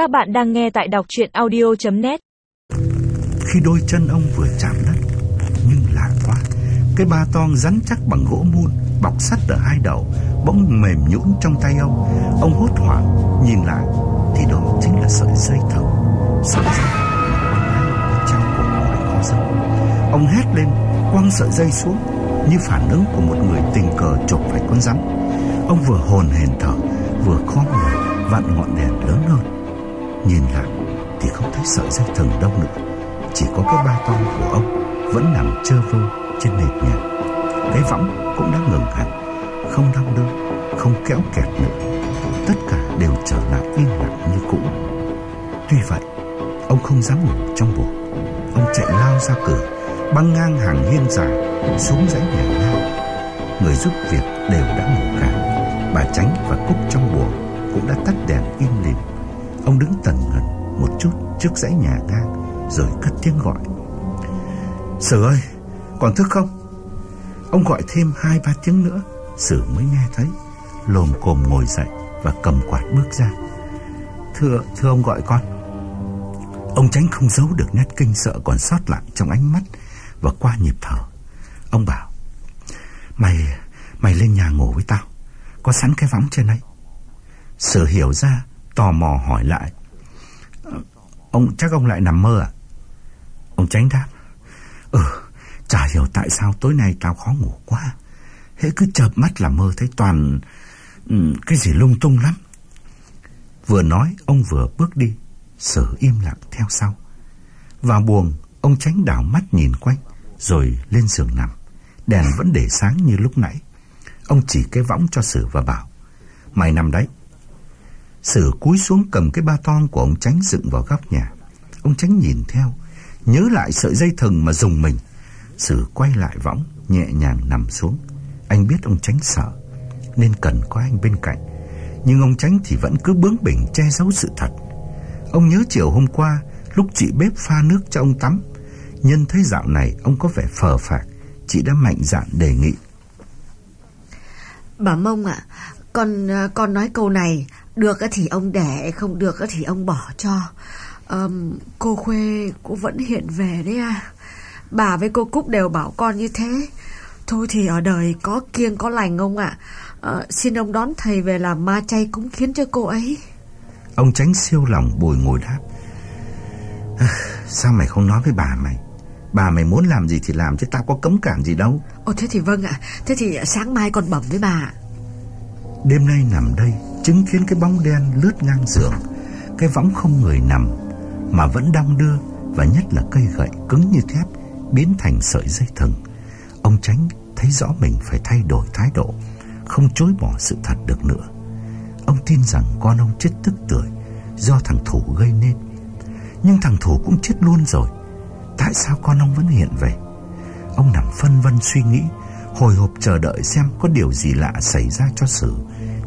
Các bạn đang nghe tại đọc chuyện audio.net Khi đôi chân ông vừa chạm đất, Nhưng lạ quá, Cái ba toang rắn chắc bằng gỗ mun Bọc sắt ở hai đầu, Bỗng mềm nhũn trong tay ông. Ông hốt hoảng, Nhìn lại, Thì đó chính là sợi dây thừng. Sợi dây mà cổ ngoài khó dâu Ông hét lên, Quăng sợi dây xuống, Như phản ứng của một người tình cờ chụp phải con rắn. Ông vừa hồn hển thở, Vừa khom người, vặn ngọn đèn lớn hơn. Nhìn lại thì không thấy sợi dây thừng đâu nữa. Chỉ có cái ba toang của ông Vẫn nằm trơ vơ trên nền nhà. Cái võng cũng đã ngừng hẳn, Không đau đớn, Không kéo kẹt nữa. Tất cả đều trở lại yên lặng như cũ. Tuy vậy, Ông không dám ngủ trong buồng. Ông chạy lao ra cửa, Băng ngang hàng hiên dài, Xuống dãy nhà ngang Người giúp việc đều đã ngủ cả. Bà Tránh và Cúc trong buồng Cũng đã tắt đèn im lìm. Ông đứng tần ngần một chút trước dãy nhà ngang Rồi cất tiếng gọi. Sử ơi còn thức không? Ông gọi thêm hai ba tiếng nữa Sử mới nghe thấy Lồm cồm ngồi dậy và cầm quạt bước ra. Thưa, thưa ông gọi con. Ông tránh không giấu được nét kinh sợ còn sót lại trong ánh mắt Và qua nhịp thở. Ông bảo Mày, mày lên nhà ngủ với tao Có sẵn cái võng trên đấy. Sử hiểu ra tò mò hỏi lại. Ông, chắc ông lại nằm mơ à? Ông tránh đáp Ừ Chả hiểu tại sao tối nay tao khó ngủ quá. Hễ cứ chợp mắt là mơ thấy toàn ừ, Cái gì lung tung lắm. Vừa nói, ông vừa bước đi, Sở im lặng theo sau. Vào buồng, Ông tránh đảo mắt nhìn quanh, Rồi lên giường nằm. Đèn vẫn để sáng như lúc nãy. Ông chỉ cái võng cho Sử và bảo, Mày nằm đấy Sử cúi xuống cầm cái ba toang của ông Tránh dựng vào góc nhà. Ông Tránh nhìn theo, nhớ lại sợi dây thừng mà dùng mình. Sử quay lại võng, nhẹ nhàng nằm xuống. Anh biết ông Tránh sợ, nên cần có anh bên cạnh. Nhưng ông Tránh thì vẫn cứ bướng bỉnh che giấu sự thật. Ông nhớ chiều hôm qua, lúc chị bếp pha nước cho ông tắm. Nhân thấy dạo này ông có vẻ phờ phạc, chị đã mạnh dạn đề nghị. Bà Mông ạ, con à, con nói câu này được thì ông để Không được thì ông bỏ cho. Um, Cô Khuê cũng vẫn hiện về đấy à. Bà với cô Cúc đều bảo con như thế. Thôi thì ở đời có kiêng có lành ông ạ. À. Xin ông đón thầy về làm ma chay cũng khiến cho cô ấy. Ông tránh siêu lòng bùi ngồi đáp. À, Sao mày không nói với bà mày? Bà mày muốn làm gì thì làm Chứ tao có cấm cản gì đâu. Ồ thế thì vâng ạ. Thế thì sáng mai còn bẩm với bà Đêm nay nằm đây chứng kiến cái bóng đen lướt ngang giường, cái võng không người nằm mà vẫn đong đưa và nhất là cây gậy cứng như thép biến thành sợi dây thừng. Ông Tránh thấy rõ mình phải thay đổi thái độ, không chối bỏ sự thật được nữa. Ông tin rằng con ông chết tức tuổi do thằng Thủ gây nên. Nhưng thằng Thủ cũng chết luôn rồi. Tại sao con ông vẫn hiện về? Ông nằm phân vân suy nghĩ, hồi hộp chờ đợi xem có điều gì lạ xảy ra cho Sử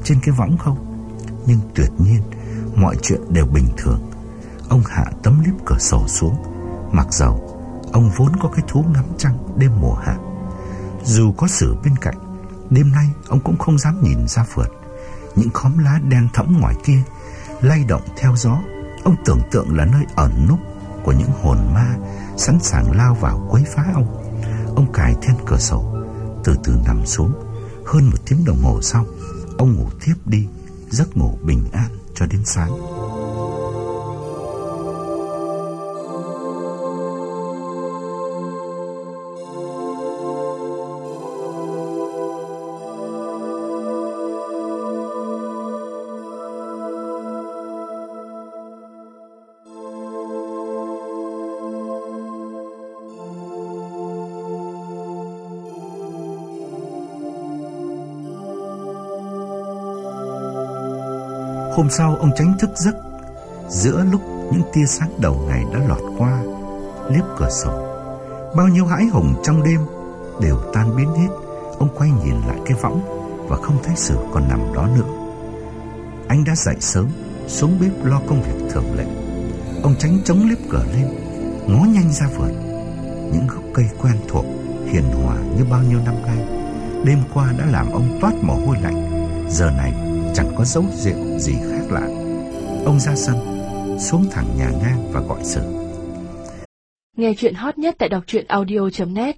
trên cái võng không? Nhưng tuyệt nhiên, Mọi chuyện đều bình thường. Ông hạ tấm liếp cửa sổ xuống. Mặc dầu, Ông vốn có cái thú ngắm trăng đêm mùa hạ. Dù có sử bên cạnh, Đêm nay ông cũng không dám nhìn ra vượt Những khóm lá đen thẫm ngoài kia Lay động theo gió. Ông tưởng tượng là nơi ẩn núp Của những hồn ma Sẵn sàng lao vào quấy phá ông. Ông cài then cửa sổ, Từ từ nằm xuống. Hơn một tiếng đồng hồ sau Ông ngủ tiếp đi Giấc ngủ bình an cho đến sáng. Hôm sau ông tránh thức giấc. Giữa lúc những tia sáng đầu ngày đã lọt qua Liếp cửa sổ, Bao nhiêu hãi hùng trong đêm Đều tan biến hết. Ông quay nhìn lại cái võng Và không thấy sự còn nằm đó nữa. Anh đã dậy sớm, Xuống bếp lo công việc thường lệ. Ông tránh chống liếp cửa lên, Ngó nhanh ra vườn. Những gốc cây quen thuộc, Hiền hòa như bao nhiêu năm nay. Đêm qua đã làm ông toát mồ hôi lạnh, Giờ này chẳng có dấu rượu gì khác lạ. Ông ra sân, xuống thẳng nhà ngang và gọi Sử. Nghe chuyện hot nhất tại đọc truyện audio.net